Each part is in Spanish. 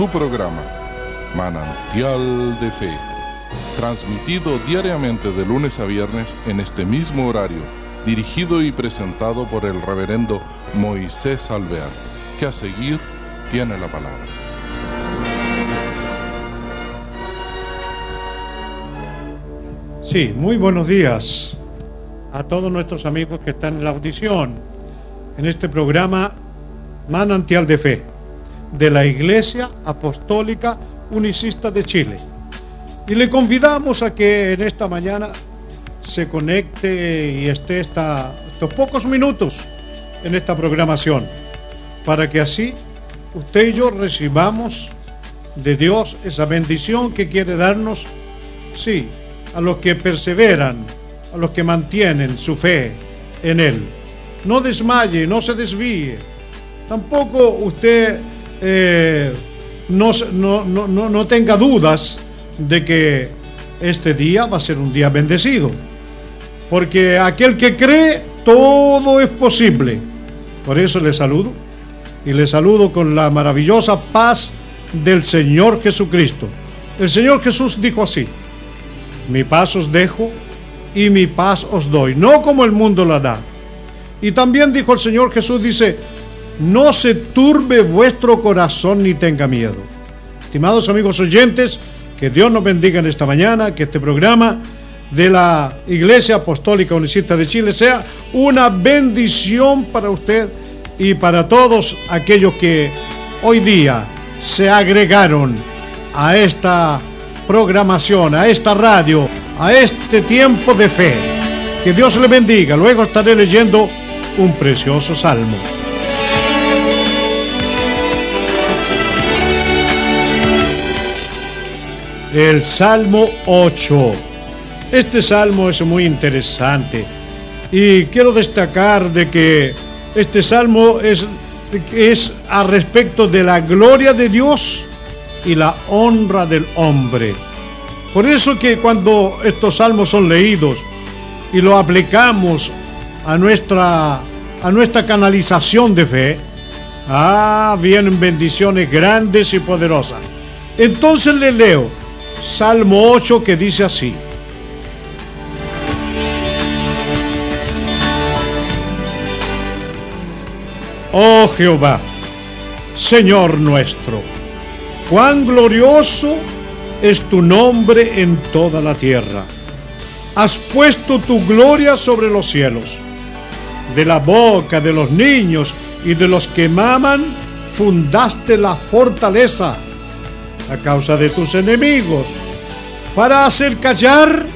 su programa Manantial de Fe, transmitido diariamente de lunes a viernes en este mismo horario, dirigido y presentado por el reverendo Moisés Alvear, que a seguir tiene la palabra. Sí, muy buenos días a todos nuestros amigos que están en la audición en este programa Manantial de Fe de la Iglesia Apostólica Unicista de Chile. Y le convidamos a que en esta mañana se conecte y esté esta, estos pocos minutos en esta programación, para que así usted y yo recibamos de Dios esa bendición que quiere darnos, sí, a los que perseveran, a los que mantienen su fe en Él. No desmaye, no se desvíe. Tampoco usted eh, no, no, no tenga dudas de que este día va a ser un día bendecido. Porque aquel que cree, todo es posible. Por eso le saludo. Y le saludo con la maravillosa paz del Señor Jesucristo. El Señor Jesús dijo así, mi paz os dejo y mi paz os doy, no como el mundo la da. Y también dijo el Señor Jesús, dice, no se turbe vuestro corazón ni tenga miedo. Estimados amigos oyentes, que Dios nos bendiga en esta mañana, que este programa de la Iglesia Apostólica Unicista de Chile sea una bendición para usted y para todos aquellos que hoy día se agregaron a esta programación, a esta radio, a este tiempo de fe. Que Dios le bendiga. Luego estaré leyendo un precioso salmo. El Salmo 8. Este salmo es muy interesante y quiero destacar de que este salmo es, es respecto de la gloria de Dios y la honra del hombre. Por eso que cuando estos salmos son leídos y lo aplicamos a nuestra, a nuestra canalización de fe, ah, vienen bendiciones grandes y poderosas. Entonces le leo Salmo 8 que dice así. Oh Jehová, Señor nuestro, Cuán glorioso es tu nombre en toda la tierra. Has puesto tu gloria sobre los cielos. De la boca de los niños y de los que maman, fundaste la fortaleza a causa de tus enemigos, para hacer callar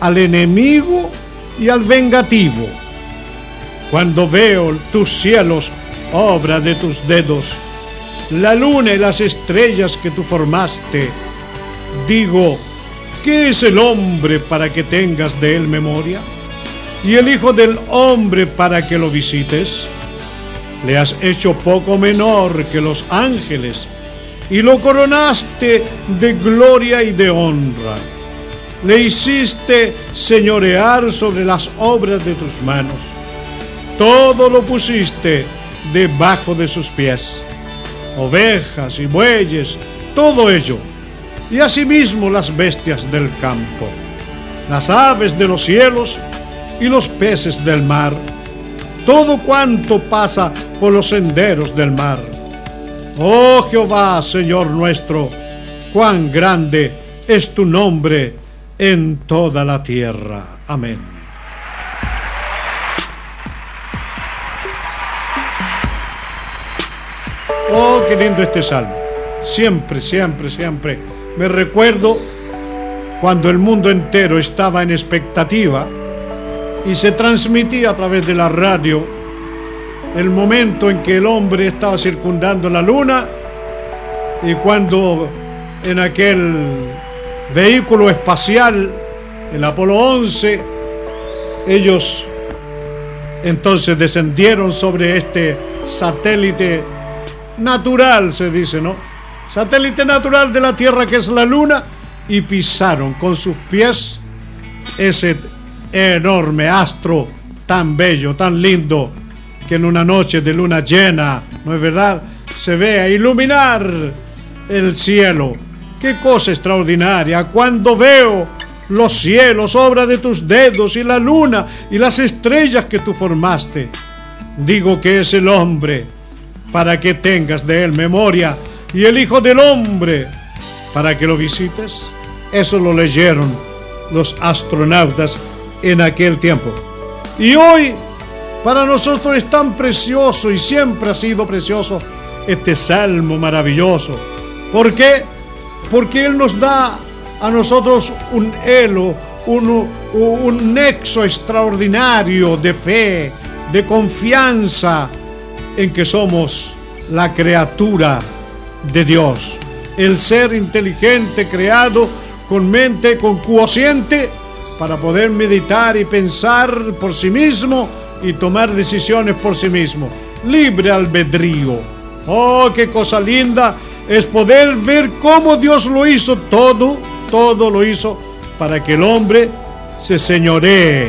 al enemigo y al vengativo. Cuando veo tus cielos, obra de tus dedos, la luna y las estrellas que tú formaste. Digo, ¿qué es el hombre para que tengas de él memoria? ¿Y el Hijo del Hombre para que lo visites? Le has hecho poco menor que los ángeles y lo coronaste de gloria y de honra. Le hiciste señorear sobre las obras de tus manos. Todo lo pusiste debajo de sus pies ovejas y bueyes, todo ello, y asimismo las bestias del campo, las aves de los cielos y los peces del mar, todo cuanto pasa por los senderos del mar. Oh Jehová, Señor nuestro, cuán grande es tu nombre en toda la tierra. Amén. Oh, qué lindo este salmo. Siempre, siempre, siempre. Me recuerdo cuando el mundo entero estaba en expectativa y se transmitía a través de la radio el momento en que el hombre estaba circundando la luna y cuando en aquel vehículo espacial, el Apolo 11, ellos entonces descendieron sobre este satélite natural, se dice, ¿no? Satélite natural de la Tierra que es la Luna y pisaron con sus pies ese enorme astro tan bello, tan lindo, que en una noche de luna llena, ¿no es verdad? se vea iluminar el cielo. Qué cosa extraordinaria cuando veo los cielos, obra de tus dedos, y la luna y las estrellas que tú formaste. Digo que es el hombre, para que tengas de él memoria, y el Hijo del Hombre, para que lo visites. Eso lo leyeron los astronautas en aquel tiempo. Y hoy, para nosotros es tan precioso y siempre ha sido precioso este salmo maravilloso. ¿Por qué? Porque Él nos da a nosotros un elo, un, un nexo extraordinario de fe, de confianza en que somos la criatura de Dios, el ser inteligente creado con mente, con cociente, para poder meditar y pensar por sí mismo y tomar decisiones por sí mismo. Libre albedrío. Oh, qué cosa linda es poder ver cómo Dios lo hizo todo todo lo hizo para que el hombre se señoree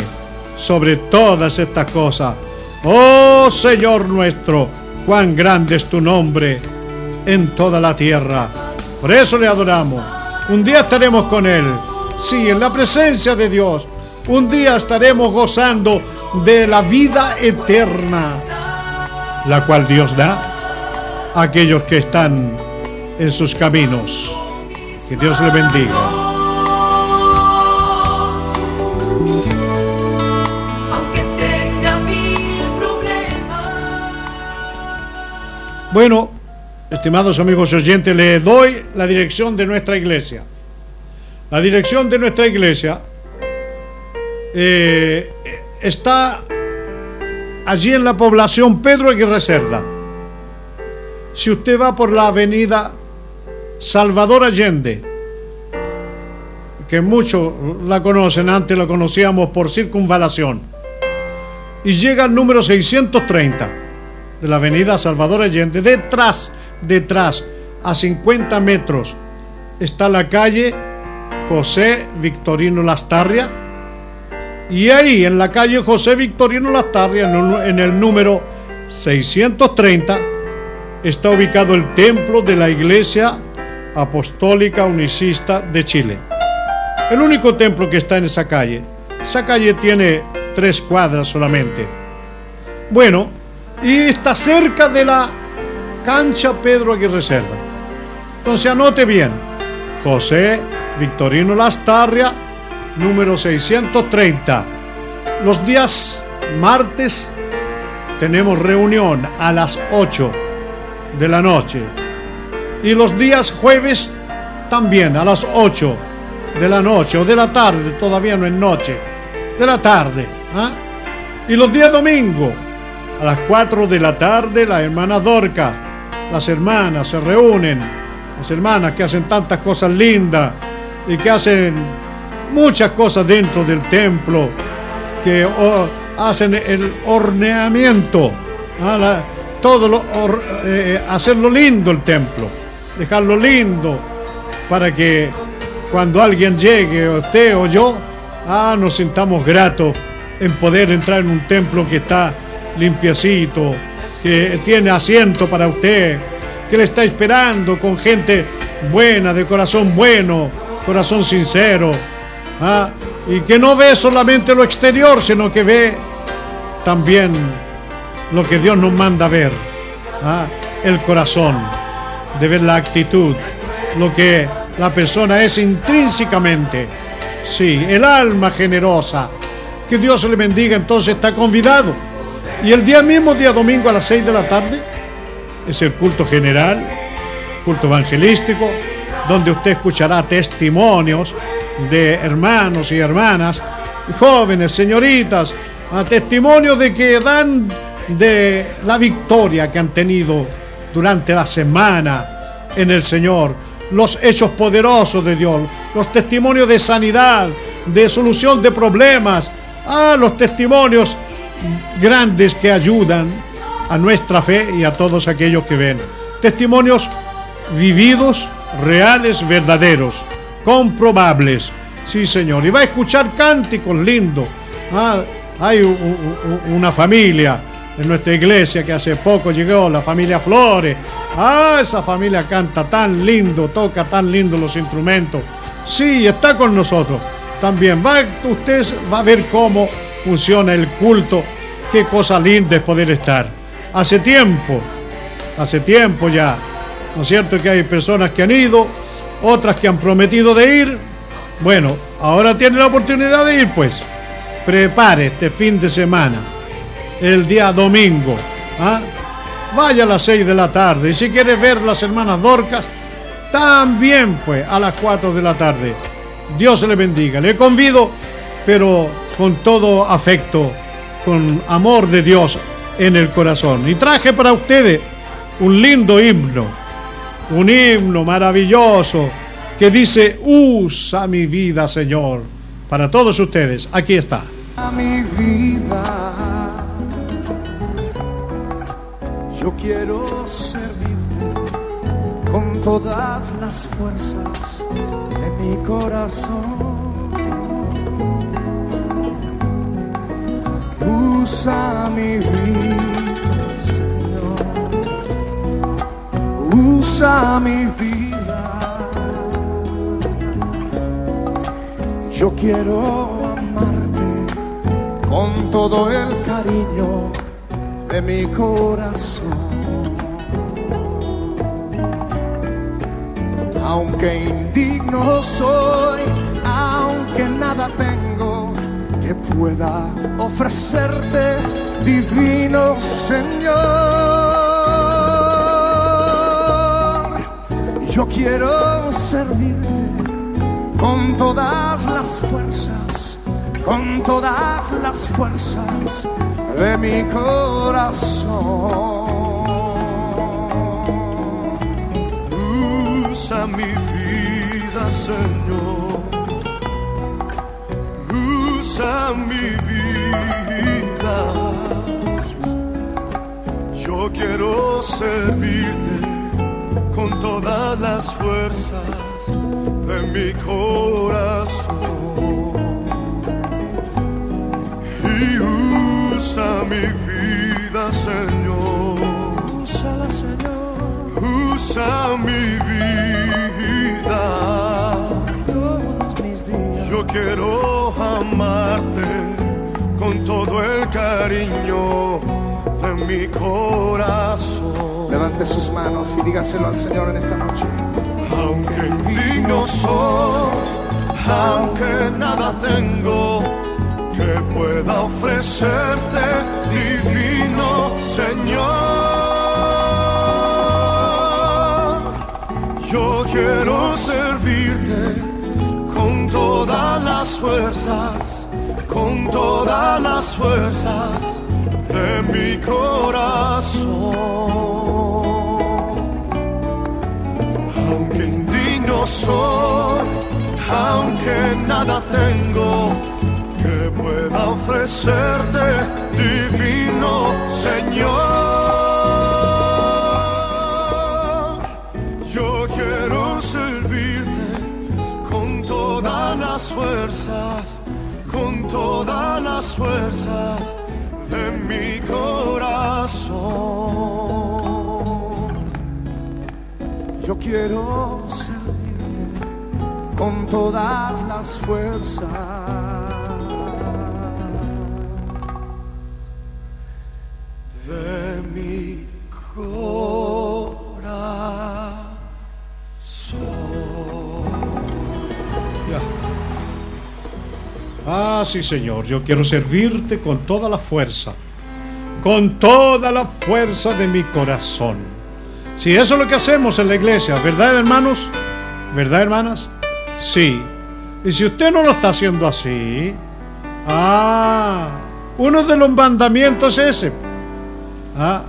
sobre todas estas cosas. Oh Señor nuestro, cuán grande es tu nombre en toda la tierra. Por eso le adoramos. Un día estaremos con Él. Sí, en la presencia de Dios. Un día estaremos gozando de la vida eterna, la cual Dios da a aquellos que están en sus caminos. Que Dios le bendiga. Bueno, estimados amigos oyentes, le doy la dirección de nuestra iglesia. La dirección de nuestra iglesia eh, está allí en la población Pedro Aguirre Cerda. Si usted va por la avenida Salvador Allende, que muchos la conocen, antes la conocíamos por circunvalación, y llega al número 630 de la avenida Salvador Allende, detrás, detrás, a 50 metros, está la calle José Victorino Lastarria, y ahí en la calle José Victorino Lastarria, en el número 630, está ubicado el templo de la iglesia Apostólica Unicista de Chile. El único templo que está en esa calle. Esa calle tiene tres cuadras solamente. Bueno, y está cerca de la cancha Pedro Aguirre Cerda. Entonces anote bien. José Victorino Lastarria, número 630. Los días martes tenemos reunión a las 8 de la noche y los días jueves también a las 8 de la noche o de la tarde, todavía no es noche, de la tarde. ¿ah? Y los días domingo a las 4 de la tarde las hermanas Dorcas, las hermanas se reúnen, las hermanas que hacen tantas cosas lindas y que hacen muchas cosas dentro del templo, que hacen el horneamiento, ¿ah? todo lo, eh, hacerlo lindo el templo dejarlo lindo para que cuando alguien llegue, usted o yo, ah, nos sintamos gratos en poder entrar en un templo que está limpiecito, que tiene asiento para usted, que le está esperando con gente buena, de corazón bueno, corazón sincero, ah, y que no ve solamente lo exterior, sino que ve también lo que Dios nos manda ver, ah, el corazón de ver la actitud, lo que la persona es intrínsecamente. Sí, el alma generosa. Que Dios le bendiga, entonces está convidado. Y el día mismo, día domingo a las 6 de la tarde, es el culto general, culto evangelístico, donde usted escuchará testimonios de hermanos y hermanas, jóvenes, señoritas, a testimonios de que dan de la victoria que han tenido durante la semana en el Señor, los hechos poderosos de Dios, los testimonios de sanidad, de solución de problemas, ah, los testimonios grandes que ayudan a nuestra fe y a todos aquellos que ven. Testimonios vividos, reales, verdaderos, comprobables. Sí, Señor. Y va a escuchar cánticos lindos. Ah, hay una familia de nuestra iglesia que hace poco llegó, la familia Flores. Ah, esa familia canta tan lindo, toca tan lindo los instrumentos. Sí, está con nosotros. También va, usted va a ver cómo funciona el culto. Qué cosa linda es poder estar. Hace tiempo, hace tiempo ya, ¿no es cierto que hay personas que han ido, otras que han prometido de ir? Bueno, ahora tiene la oportunidad de ir, pues. Prepare este fin de semana el día domingo. ¿ah? Vaya a las 6 de la tarde. Y si quiere ver las hermanas Dorcas, también pues a las 4 de la tarde. Dios le bendiga. Le convido, pero con todo afecto, con amor de Dios en el corazón. Y traje para ustedes un lindo himno, un himno maravilloso que dice, usa mi vida, Señor. Para todos ustedes, aquí está. Mi vida yo quiero servirte con todas las fuerzas de mi corazón. Usa mi vida, Usa mi vida. Yo quiero amarte con todo el cariño de mi corazón. Aunque indigno soy, aunque nada tengo que pueda ofrecerte, divino Señor. Yo quiero servirte con todas las fuerzas, con todas las fuerzas de mi corazón. Usa mi vida, Señor. Usa mi vida. Yo quiero servirte con todas las fuerzas de mi corazón. Usa mi vida, Señor. Úsala, Señor. Usa mi vida. Todos mis días. Yo quiero amarte con todo el cariño de mi corazón. Levante sus manos y dígaselo al Señor en esta noche. Aunque indigno soy, aunque nada tengo que pueda ofrecerte, divino Señor. Yo quiero servirte con todas las fuerzas, con todas las fuerzas de mi corazón. Soy, aunque nada tengo, que pueda ofrecerte, divino Señor. Yo quiero servirte con todas las fuerzas, con todas las fuerzas de mi corazón. Yo quiero con todas las fuerzas. de mi corazón. Ah, sí, Señor, yo quiero servirte con toda la fuerza, con toda la fuerza de mi corazón. Si eso es lo que hacemos en la iglesia, ¿verdad, hermanos? ¿Verdad, hermanas? Sí. Y si usted no lo está haciendo así, ah, uno de los mandamientos es ese, ah,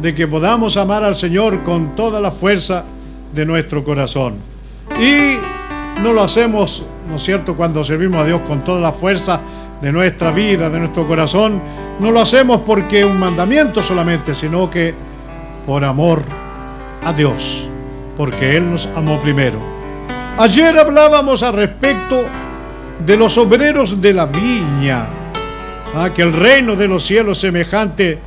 de que podamos amar al Señor con toda la fuerza de nuestro corazón. Y no lo hacemos, ¿no es cierto?, cuando servimos a Dios con toda la fuerza de nuestra vida, de nuestro corazón, no lo hacemos porque es un mandamiento solamente, sino que por amor a Dios, porque Él nos amó primero. Ayer hablábamos al respecto de los obreros de la viña, ah, que el reino de los cielos semejante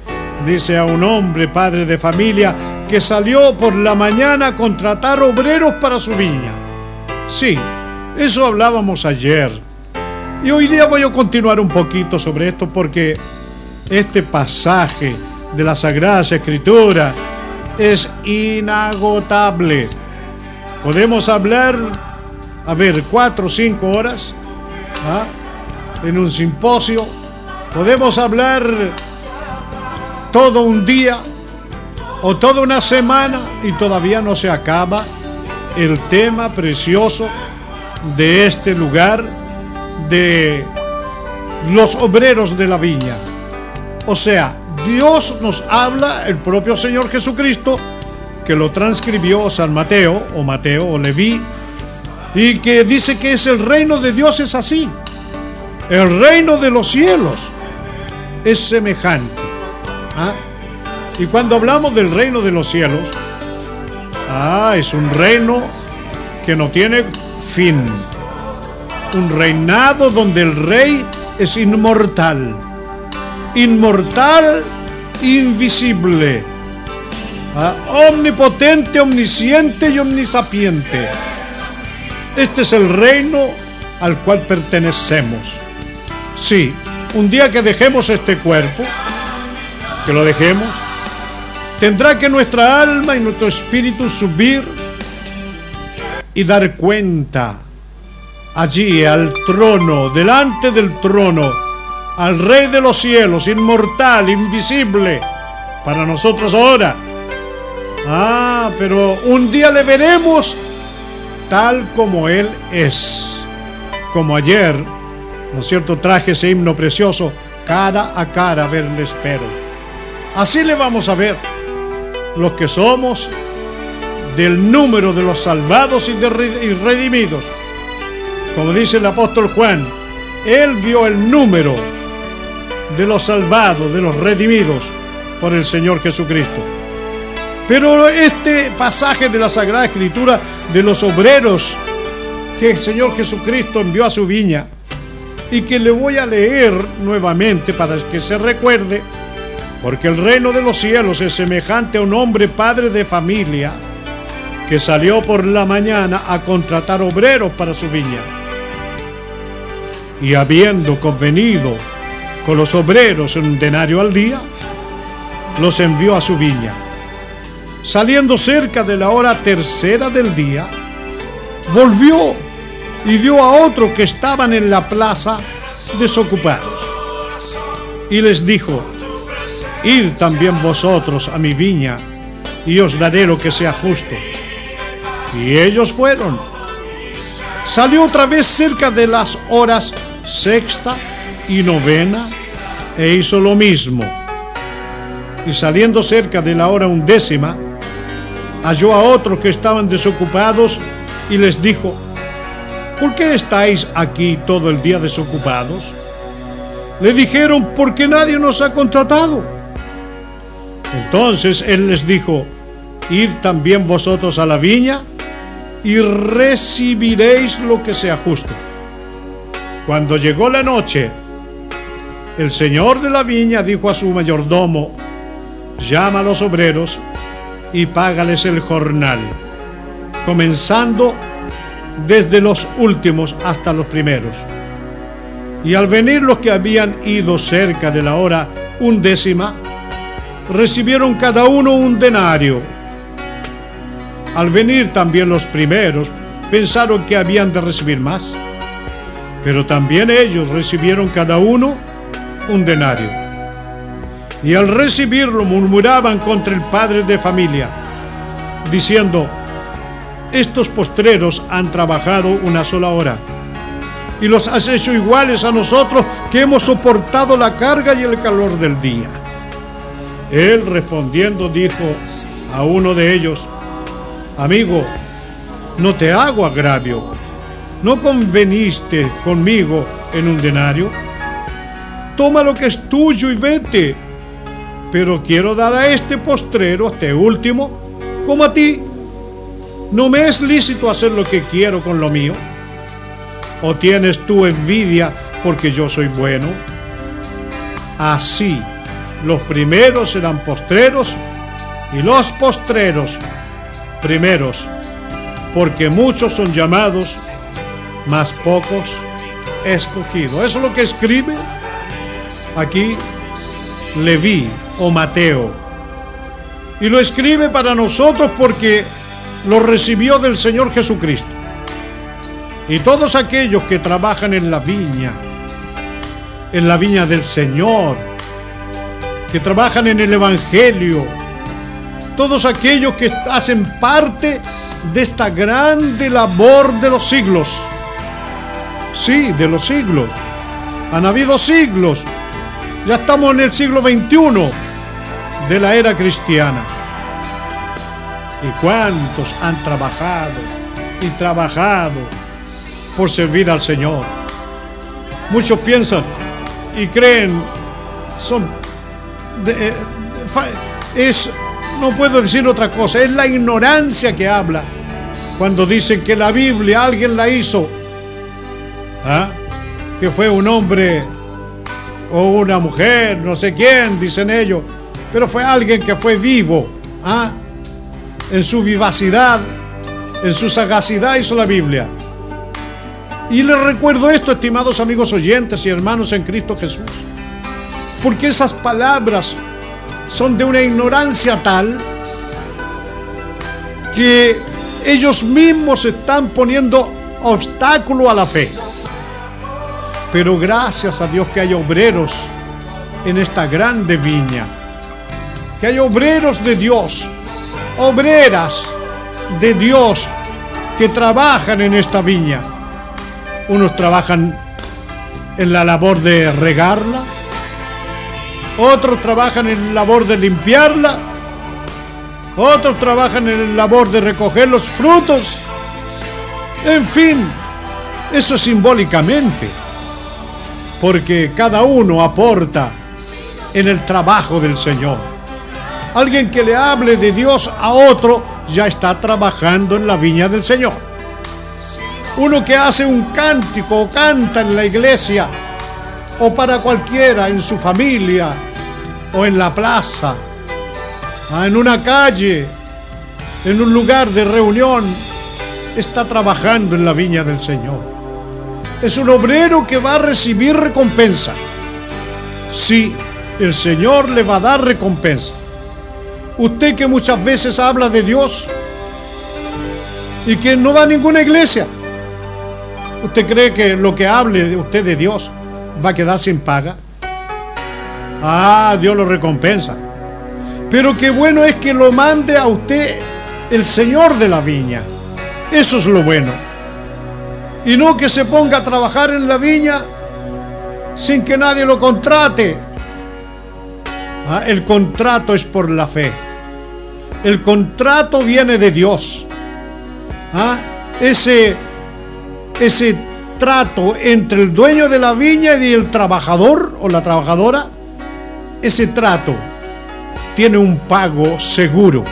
dice a un hombre, padre de familia, que salió por la mañana a contratar obreros para su viña. Sí, eso hablábamos ayer. Y hoy día voy a continuar un poquito sobre esto porque este pasaje de la Sagrada Escritura es inagotable. Podemos hablar, a ver, cuatro o cinco horas ¿ah? en un simposio. Podemos hablar todo un día o toda una semana y todavía no se acaba el tema precioso de este lugar de los obreros de la viña. O sea, Dios nos habla, el propio Señor Jesucristo, que lo transcribió San Mateo, o Mateo, o Leví, y que dice que es el reino de Dios es así. El reino de los cielos es semejante. ¿ah? Y cuando hablamos del reino de los cielos, ah, es un reino que no tiene fin. Un reinado donde el rey es inmortal inmortal, invisible, ¿ah? omnipotente, omnisciente y omnisapiente. Este es el reino al cual pertenecemos. Sí, un día que dejemos este cuerpo, que lo dejemos, tendrá que nuestra alma y nuestro espíritu subir y dar cuenta allí al trono, delante del trono, al Rey de los cielos, inmortal, invisible, para nosotros ahora. Ah, pero un día le veremos tal como Él es. Como ayer, ¿no es cierto? Traje ese himno precioso, cara a cara, verle espero. Así le vamos a ver los que somos del número de los salvados y, y redimidos. Como dice el apóstol Juan, Él vio el número de los salvados, de los redimidos por el Señor Jesucristo. Pero este pasaje de la Sagrada Escritura de los obreros que el Señor Jesucristo envió a su viña y que le voy a leer nuevamente para que se recuerde, porque el reino de los cielos es semejante a un hombre padre de familia que salió por la mañana a contratar obreros para su viña. Y habiendo convenido con los obreros un denario al día, los envió a su viña. Saliendo cerca de la hora tercera del día, volvió y vio a otros que estaban en la plaza desocupados. Y les dijo, Id también vosotros a mi viña, y os daré lo que sea justo. Y ellos fueron. Salió otra vez cerca de las horas sexta y novena e hizo lo mismo. Y saliendo cerca de la hora undécima, halló a otros que estaban desocupados y les dijo, ¿por qué estáis aquí todo el día desocupados? Le dijeron, porque nadie nos ha contratado. Entonces él les dijo, id también vosotros a la viña y recibiréis lo que sea justo. Cuando llegó la noche, el señor de la viña dijo a su mayordomo, llama a los obreros y págales el jornal, comenzando desde los últimos hasta los primeros. Y al venir los que habían ido cerca de la hora undécima, recibieron cada uno un denario. Al venir también los primeros, pensaron que habían de recibir más, pero también ellos recibieron cada uno un denario. Y al recibirlo murmuraban contra el padre de familia, diciendo, estos postreros han trabajado una sola hora y los has hecho iguales a nosotros que hemos soportado la carga y el calor del día. Él respondiendo dijo a uno de ellos, amigo, no te hago agravio, ¿no conveniste conmigo en un denario? toma lo que es tuyo y vete. Pero quiero dar a este postrero, a este último, como a ti. ¿No me es lícito hacer lo que quiero con lo mío? ¿O tienes tú envidia porque yo soy bueno? Así los primeros serán postreros y los postreros primeros, porque muchos son llamados, mas pocos escogidos. Eso es lo que escribe aquí Leví o Mateo. Y lo escribe para nosotros porque lo recibió del Señor Jesucristo. Y todos aquellos que trabajan en la viña, en la viña del Señor, que trabajan en el Evangelio, todos aquellos que hacen parte de esta grande labor de los siglos. Sí, de los siglos. Han habido siglos. Ya estamos en el siglo XXI de la era cristiana. ¿Y cuántos han trabajado y trabajado por servir al Señor? Muchos piensan y creen, son eh, es, no puedo decir otra cosa, es la ignorancia que habla cuando dicen que la Biblia alguien la hizo, ¿ah? que fue un hombre o una mujer, no sé quién, dicen ellos, pero fue alguien que fue vivo, ¿ah? en su vivacidad, en su sagacidad hizo la Biblia. Y les recuerdo esto, estimados amigos oyentes y hermanos en Cristo Jesús porque esas palabras son de una ignorancia tal que ellos mismos están poniendo obstáculo a la fe. Pero gracias a Dios que hay obreros en esta grande viña, que hay obreros de Dios, obreras de Dios que trabajan en esta viña. Unos trabajan en la labor de regarla, otros trabajan en la labor de limpiarla, otros trabajan en la labor de recoger los frutos. En fin, eso simbólicamente, porque cada uno aporta en el trabajo del Señor. Alguien que le hable de Dios a otro ya está trabajando en la viña del Señor. Uno que hace un cántico o canta en la iglesia o para cualquiera en su familia o en la plaza, ah, en una calle, en un lugar de reunión, está trabajando en la viña del Señor. Es un obrero que va a recibir recompensa. Sí, el Señor le va a dar recompensa. Usted que muchas veces habla de Dios y que no va a ninguna iglesia, ¿usted cree que lo que hable usted de Dios va a quedar sin paga. Ah, Dios lo recompensa. Pero qué bueno es que lo mande a usted el Señor de la viña. Eso es lo bueno. Y no que se ponga a trabajar en la viña sin que nadie lo contrate. Ah, el contrato es por la fe. El contrato viene de Dios. Ah, ese, ese trato entre el dueño de la viña y el trabajador o la trabajadora, ese trato tiene un pago seguro.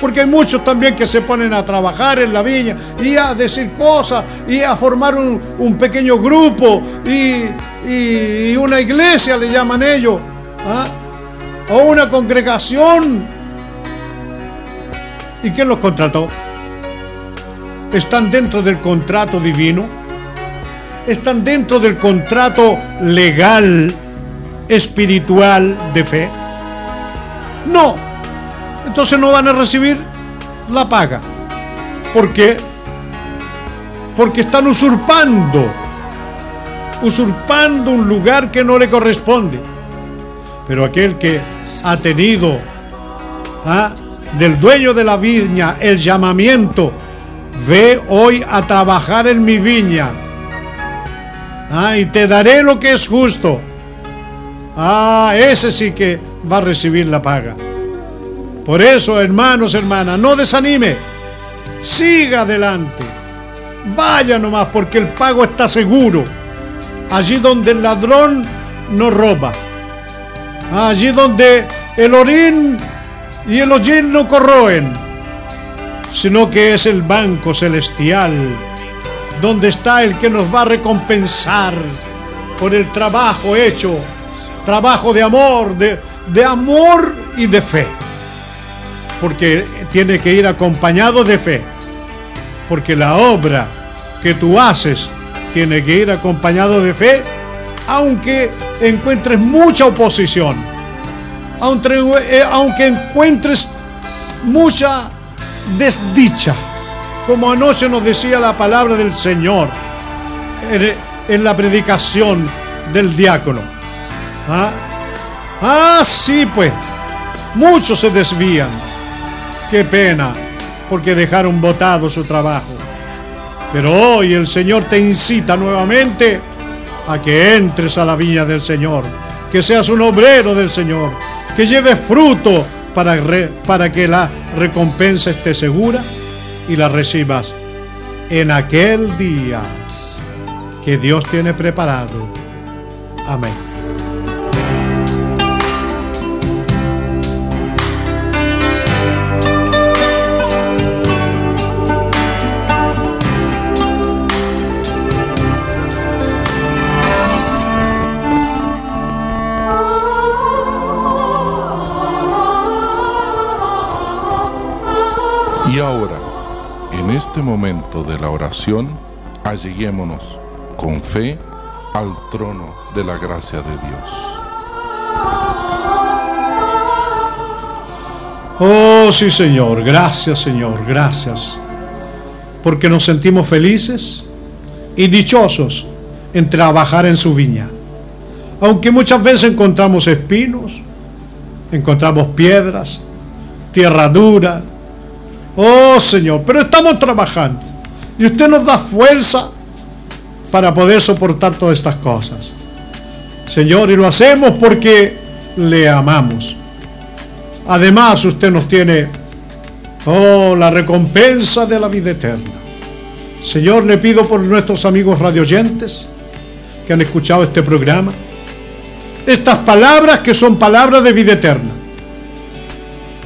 Porque hay muchos también que se ponen a trabajar en la viña y a decir cosas y a formar un, pequeño grupo y, una iglesia, le llaman ellos, ¿ah? o una congregación. ¿Y quién los contrató? están dentro del contrato divino, están dentro del contrato legal, espiritual de fe. No, entonces no van a recibir la paga. ¿Por qué? Porque están usurpando, usurpando un lugar que no le corresponde. Pero aquel que ha tenido ¿ah? del dueño de la viña el llamamiento ve hoy a trabajar en mi viña. Ah, y te daré lo que es justo. Ah, ese sí que va a recibir la paga. Por eso, hermanos, hermanas, no desanime. Siga adelante. Vaya nomás, porque el pago está seguro. Allí donde el ladrón no roba. Allí donde el orín y el hollín no corroen sino que es el banco celestial, donde está el que nos va a recompensar por el trabajo hecho trabajo de amor, de, de amor y de fe. Porque tiene que ir acompañado de fe. Porque la obra que tú haces tiene que ir acompañado de fe, aunque encuentres mucha oposición, aunque, eh, aunque encuentres mucha desdicha, como anoche nos decía la palabra del Señor en, en la predicación del diácono. ¿Ah? ah, sí, pues, muchos se desvían. Qué pena, porque dejaron botado su trabajo. Pero hoy el Señor te incita nuevamente a que entres a la viña del Señor, que seas un obrero del Señor, que lleves fruto para, para que la recompensa esté segura y la recibas en aquel día que Dios tiene preparado. Amén. Y ahora, en este momento de la oración, alleguémonos con fe al trono de la gracia de Dios. Oh sí Señor, gracias Señor, gracias. Porque nos sentimos felices y dichosos en trabajar en su viña. Aunque muchas veces encontramos espinos, encontramos piedras, tierra dura, Oh Señor, pero estamos trabajando. Y usted nos da fuerza para poder soportar todas estas cosas. Señor, y lo hacemos porque le amamos. Además, usted nos tiene, oh, la recompensa de la vida eterna. Señor, le pido por nuestros amigos radioyentes que han escuchado este programa, estas palabras que son palabras de vida eterna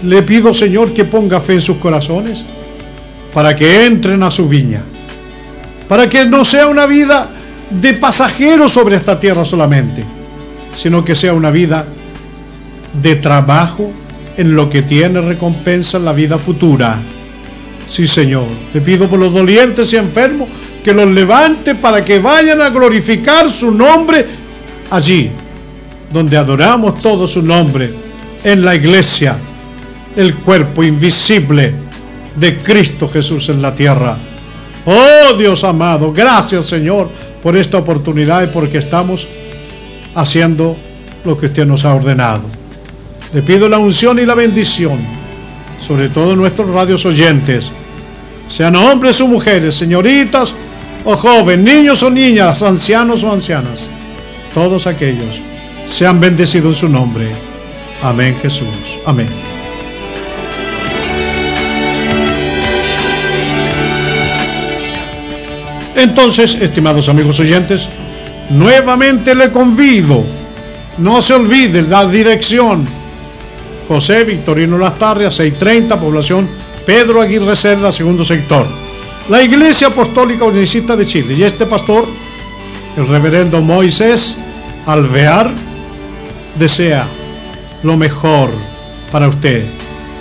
le pido, Señor, que ponga fe en sus corazones para que entren a su viña. Para que no sea una vida de pasajeros sobre esta tierra solamente, sino que sea una vida de trabajo en lo que tiene recompensa en la vida futura. Sí, Señor. Le pido por los dolientes y enfermos que los levante para que vayan a glorificar su nombre allí, donde adoramos todo su nombre, en la iglesia el cuerpo invisible de Cristo Jesús en la tierra. Oh Dios amado, gracias Señor por esta oportunidad y porque estamos haciendo lo que usted nos ha ordenado. Le pido la unción y la bendición, sobre todo nuestros radios oyentes, sean hombres o mujeres, señoritas o jóvenes, niños o niñas, ancianos o ancianas, todos aquellos sean bendecidos en su nombre. Amén Jesús. Amén. Entonces, estimados amigos oyentes, nuevamente le convido, no se olvide la dirección. José Victorino Lastarria, 630, población Pedro Aguirre Cerda, segundo sector. La Iglesia Apostólica Unicista de Chile. Y este pastor, el reverendo Moisés Alvear, desea lo mejor para usted.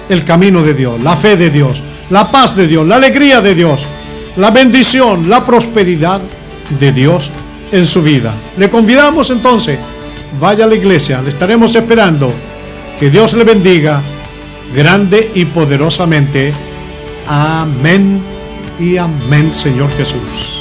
El camino de Dios, la fe de Dios, la paz de Dios, la alegría de Dios la bendición, la prosperidad de Dios en su vida. Le convidamos entonces, vaya a la iglesia, le estaremos esperando. Que Dios le bendiga grande y poderosamente. Amén y amén, Señor Jesús.